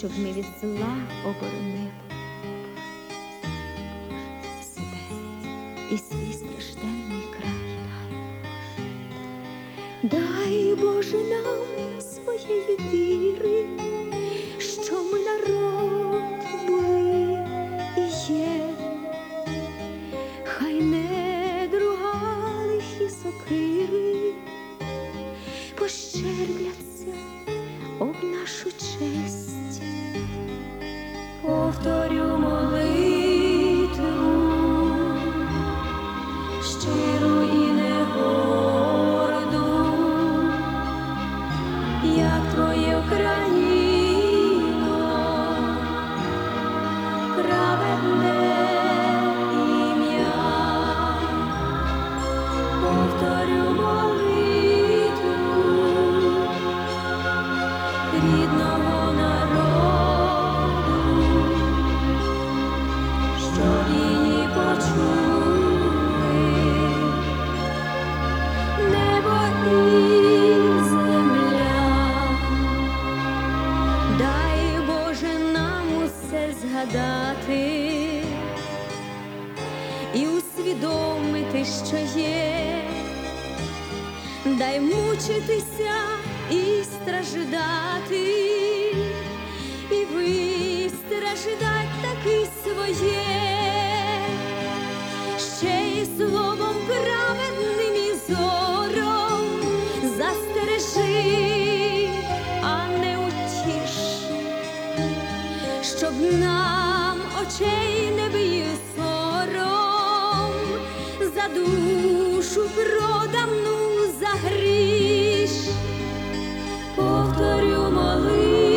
щоб ми від зла оборонили себе і свій стражденний край. Дай Боже нам своєї віри, що ми народ були і є, хай не другали і сокири, пощербляться нашу честь. Повторю молитву щиру і негорду, як твоє Україно, праведне ім'я, повторю молитву згадати і усвідомити, що є, дай мучитися і страждати, і вистраждать таки своє, ще й словом праведним і зором застережи, щоб нам за душу продану за гріш, повторю молитву.